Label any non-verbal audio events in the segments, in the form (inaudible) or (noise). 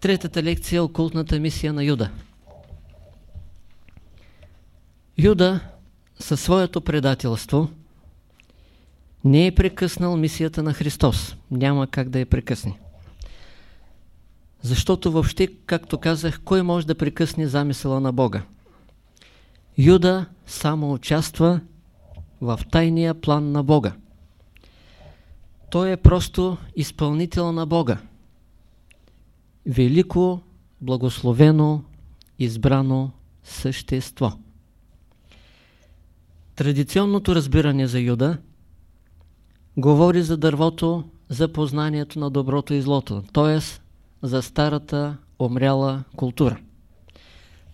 Третата лекция е окултната мисия на Юда. Юда със своето предателство не е прекъснал мисията на Христос. Няма как да я прекъсне. Защото въобще, както казах, кой може да прекъсне замисъла на Бога? Юда само участва в тайния план на Бога. Той е просто изпълнител на Бога. Велико, благословено, избрано същество. Традиционното разбиране за Юда говори за дървото, за познанието на доброто и злото, т.е. за старата умряла култура,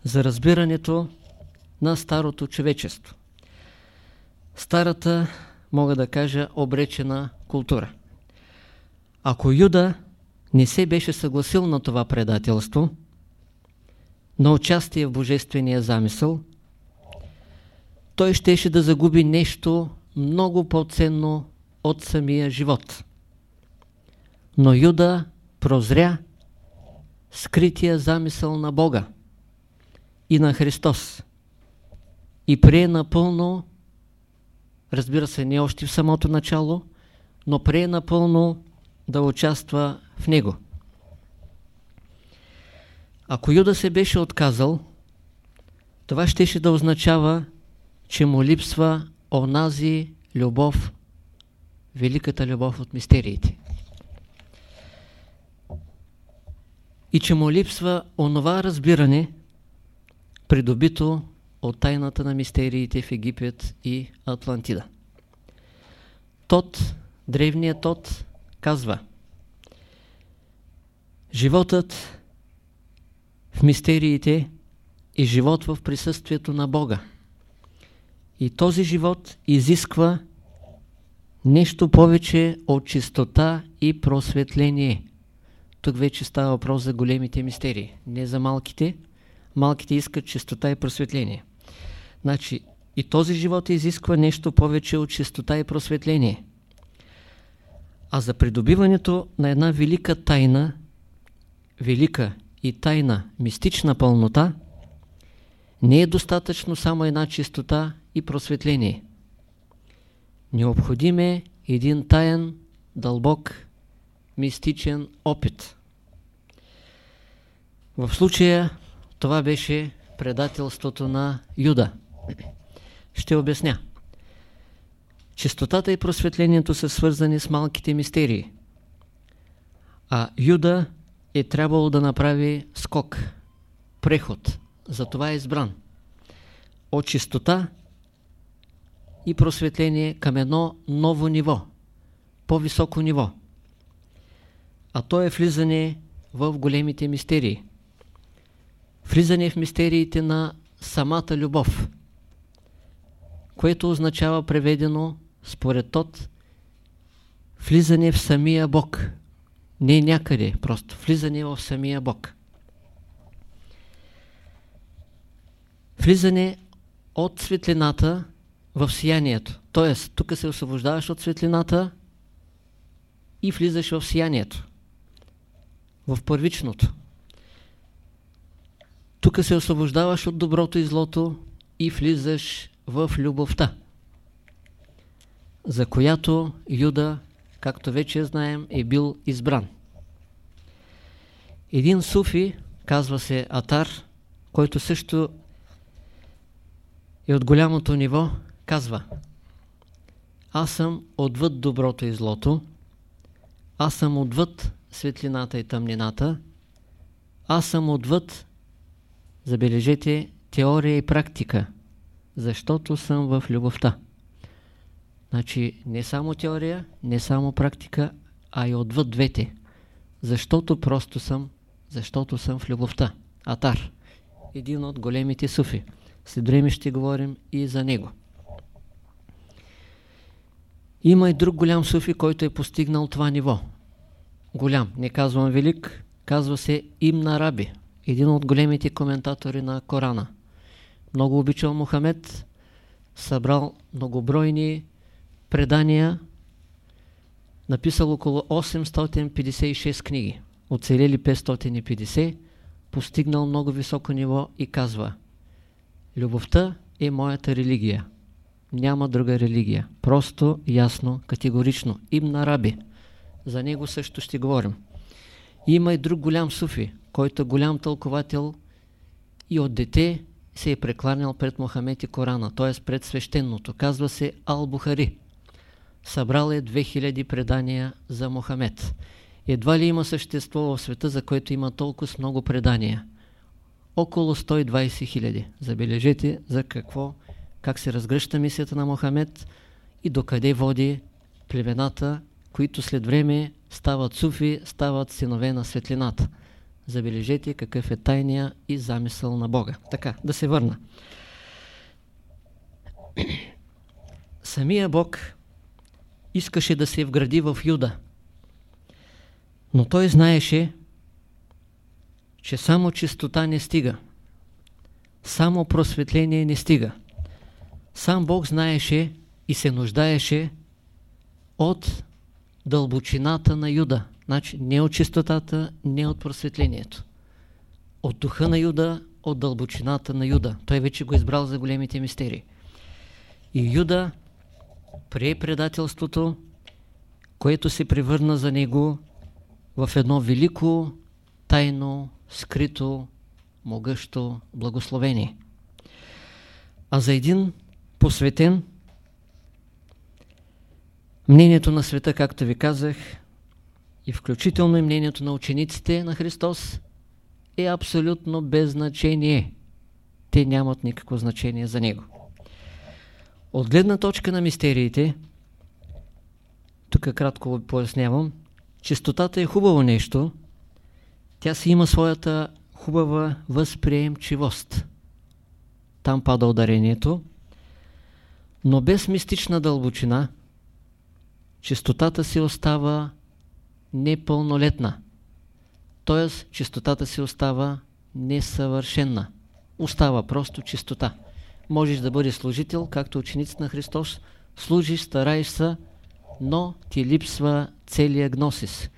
за разбирането на старото човечество. Старата, мога да кажа, обречена култура. Ако Юда не се беше съгласил на това предателство, на участие в божествения замисъл, той щеше да загуби нещо много по-ценно от самия живот. Но Юда прозря скрития замисъл на Бога и на Христос и прие напълно, разбира се, не още в самото начало, но прие напълно да участва в него. Ако Юда се беше отказал, това щеше да означава, че му липсва онази любов, великата любов от мистериите. И че му липсва онова разбиране, придобито от тайната на мистериите в Египет и Атлантида. Тот, древният Тот, казва Животът в мистериите е живот в присъствието на Бога. И този живот изисква нещо повече от чистота и просветление. Тук вече става въпрос за големите мистерии, не за малките. Малките искат чистота и просветление. Значи, и този живот изисква нещо повече от чистота и просветление. А за придобиването на една велика тайна, велика и тайна мистична пълнота, не е достатъчно само една чистота и просветление. Необходим е един таен, дълбок, мистичен опит. В случая това беше предателството на Юда. Ще обясня. Чистотата и просветлението са свързани с малките мистерии. А Юда е трябвало да направи скок, преход. Затова е избран. От чистота и просветление към едно ново ниво, по-високо ниво. А то е влизане в големите мистерии. Влизане в мистериите на самата любов, което означава преведено според тот влизане в самия Бог. Не някъде, просто влизане в самия Бог. Влизане от светлината в сиянието. Тоест, тук се освобождаваш от светлината и влизаш в сиянието. В първичното. Тук се освобождаваш от доброто и злото и влизаш в любовта, за която Юда, както вече знаем, е бил избран. Един суфи, казва се Атар, който също е от голямото ниво, казва Аз съм отвъд доброто и злото, аз съм отвъд светлината и тъмнината, аз съм отвъд, забележете, теория и практика, защото съм в любовта. Значи не само теория, не само практика, а и отвъд двете. Защото просто съм, защото съм в любовта. Атар. Един от големите суфи. След време ще говорим и за него. Има и друг голям суфи, който е постигнал това ниво. Голям, не казвам велик, казва се Имн Араби, един от големите коментатори на Корана. Много обичал Мухамед, събрал многобройни предания, написал около 856 книги. оцелели 550, постигнал много високо ниво и казва Любовта е моята религия. Няма друга религия. Просто, ясно, категорично. Им Раби. За него също ще говорим. Има и друг голям суфи, който е голям тълковател и от дете се е прекланял пред Мохамед и Корана, т.е. пред свещеното. Казва се Ал-Бухари. Събрал е 2000 предания за Мохамед. Едва ли има същество в света, за което има толкова много предания? Около 120 хиляди. Забележете за какво, как се разгръща мисията на Мохамед и докъде води племената, които след време стават суфи, стават синове на светлината. Забележете какъв е тайния и замисъл на Бога. Така, да се върна. (clears throat) Самия Бог искаше да се вгради в Юда. Но той знаеше, че само чистота не стига. Само просветление не стига. Сам Бог знаеше и се нуждаеше от дълбочината на Юда. Значи не от чистотата, не от просветлението. От духа на Юда, от дълбочината на Юда. Той вече го е избрал за големите мистерии. И Юда прие предателството, което се превърна за него в едно велико, тайно, скрито, могъщо благословение. А за един посветен, мнението на света, както ви казах, и включително и мнението на учениците на Христос е абсолютно без значение. Те нямат никакво значение за Него. От гледна точка на мистериите, тук кратко пояснявам, чистотата е хубаво нещо, тя си има своята хубава възприемчивост. Там пада ударението, но без мистична дълбочина, чистотата си остава непълнолетна. Тоест, чистотата си остава несъвършена. Остава просто чистота. Можеш да бъдеш служител, както учениците на Христос, служиш, стараеш се, но ти липсва целият гносис,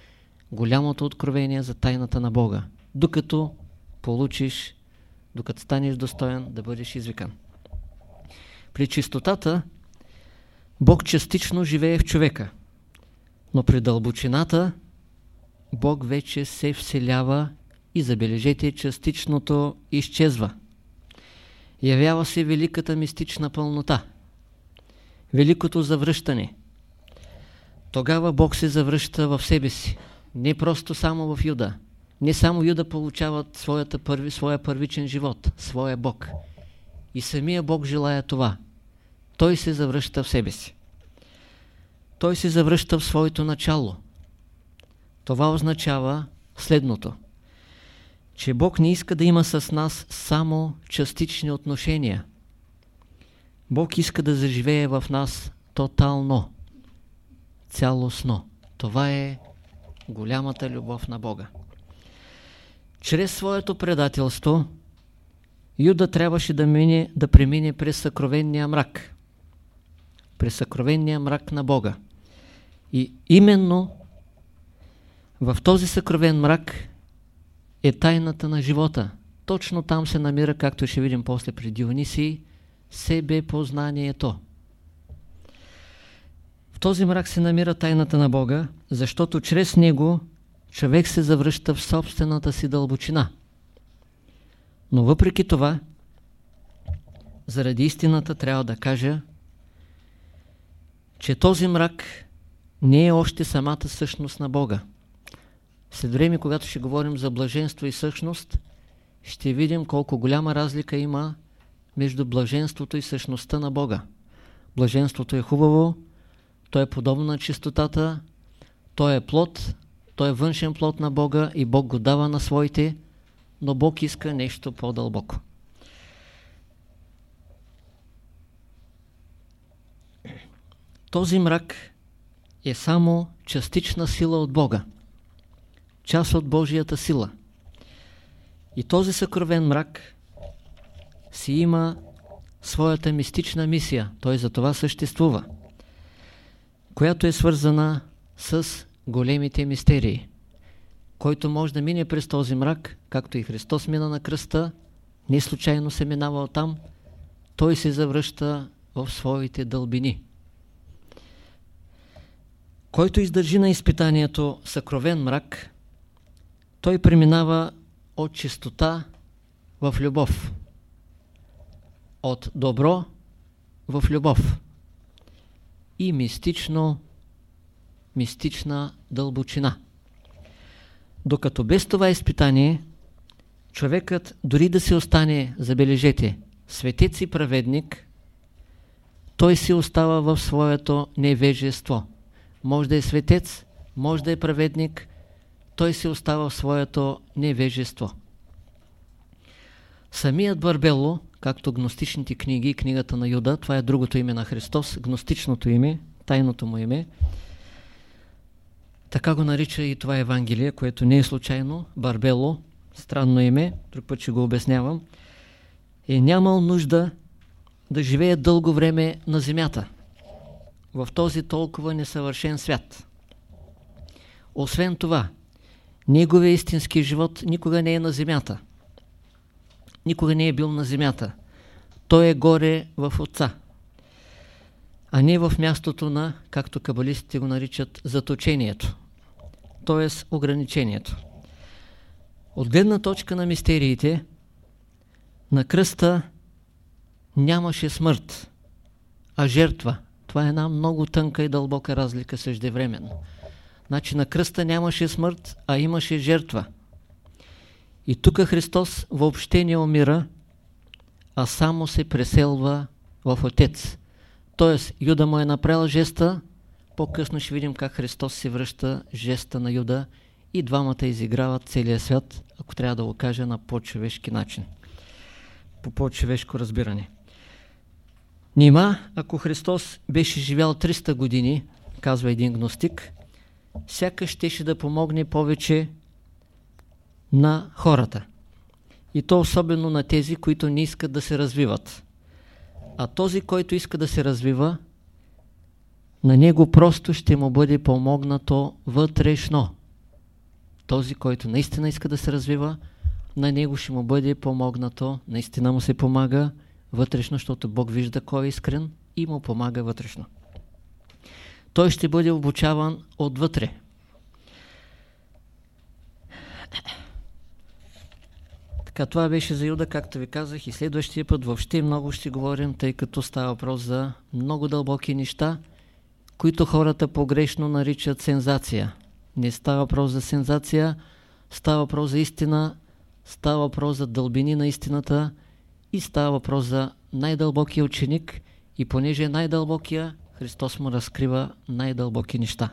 голямото откровение за тайната на Бога, докато получиш, докато станеш достоен да бъдеш извикан. При чистотата Бог частично живее в човека, но при дълбочината Бог вече се вселява и забележете, частичното изчезва. Явява се великата мистична пълнота, великото завръщане. Тогава Бог се завръща в себе си, не просто само в Юда. Не само Юда получават своята първи, своя първичен живот, своя Бог. И самия Бог желая това. Той се завръща в себе си. Той се завръща в своето начало – това означава следното, че Бог не иска да има с нас само частични отношения. Бог иска да заживее в нас тотално, цялостно. Това е голямата любов на Бога. Чрез своето предателство Юда трябваше да, мине, да премине през съкровенния мрак. През съкровенния мрак на Бога. И именно в този съкровен мрак е тайната на живота. Точно там се намира, както ще видим после при Дионисий, себепознанието. В този мрак се намира тайната на Бога, защото чрез него човек се завръща в собствената си дълбочина. Но въпреки това, заради истината трябва да кажа, че този мрак не е още самата същност на Бога. След време, когато ще говорим за блаженство и същност, ще видим колко голяма разлика има между блаженството и същността на Бога. Блаженството е хубаво, то е подобно на чистотата, то е плод, то е външен плод на Бога и Бог го дава на своите, но Бог иска нещо по-дълбоко. Този мрак е само частична сила от Бога част от Божията сила. И този съкровен мрак си има своята мистична мисия, той за това съществува, която е свързана с големите мистерии. който може да мине през този мрак, както и Христос мина на кръста, не случайно се минава там, той се завръща в своите дълбини. Който издържи на изпитанието съкровен мрак, той преминава от чистота в любов, от добро в любов и мистично, мистична дълбочина. Докато без това изпитание, човекът дори да се остане, забележете, светец и праведник, той си остава в своето невежество. Може да е светец, може да е праведник, той се остава в своето невежество. Самият Барбело, както гностичните книги, книгата на Юда, това е другото име на Христос, гностичното име, тайното му име, така го нарича и това Евангелие, което не е случайно, Барбело, странно име, друг път ще го обяснявам, е нямал нужда да живее дълго време на земята, в този толкова несъвършен свят. Освен това, неговия истински живот никога не е на земята. Никога не е бил на земята. Той е горе в Отца, а не в мястото на, както кабалистите го наричат, заточението, т.е. ограничението. От гледна точка на мистериите, на кръста нямаше смърт, а жертва. Това е една много тънка и дълбока разлика същевременно. Значи на кръста нямаше смърт, а имаше жертва. И тук Христос въобще не умира, а само се преселва в Отец. Тоест, Юда му е направил жеста, по-късно ще видим как Христос се връща жеста на Юда и двамата изиграват целия свят, ако трябва да го кажа на по-човешки начин. По по-човешко разбиране. Нима, ако Христос беше живял 300 години, казва един гностик, сякаш щеше да помогне повече на хората. И то особено на тези, които не искат да се развиват. А този, който иска да се развива, на него просто ще му бъде помогнато вътрешно. Този, който наистина иска да се развива, на него ще му бъде помогнато, наистина му се помага вътрешно, защото Бог вижда кой е искрен и му помага вътрешно. Той ще бъде обучаван отвътре. Така, това беше за Юда, както ви казах, и следващия път въобще много ще говорим, тъй като става въпрос за много дълбоки неща, които хората погрешно наричат сензация. Не става въпрос за сензация, става въпрос за истина, става въпрос за дълбини на истината и става въпрос за най-дълбокия ученик и понеже е най-дълбокия, Христос му разкрива най-дълбоки неща.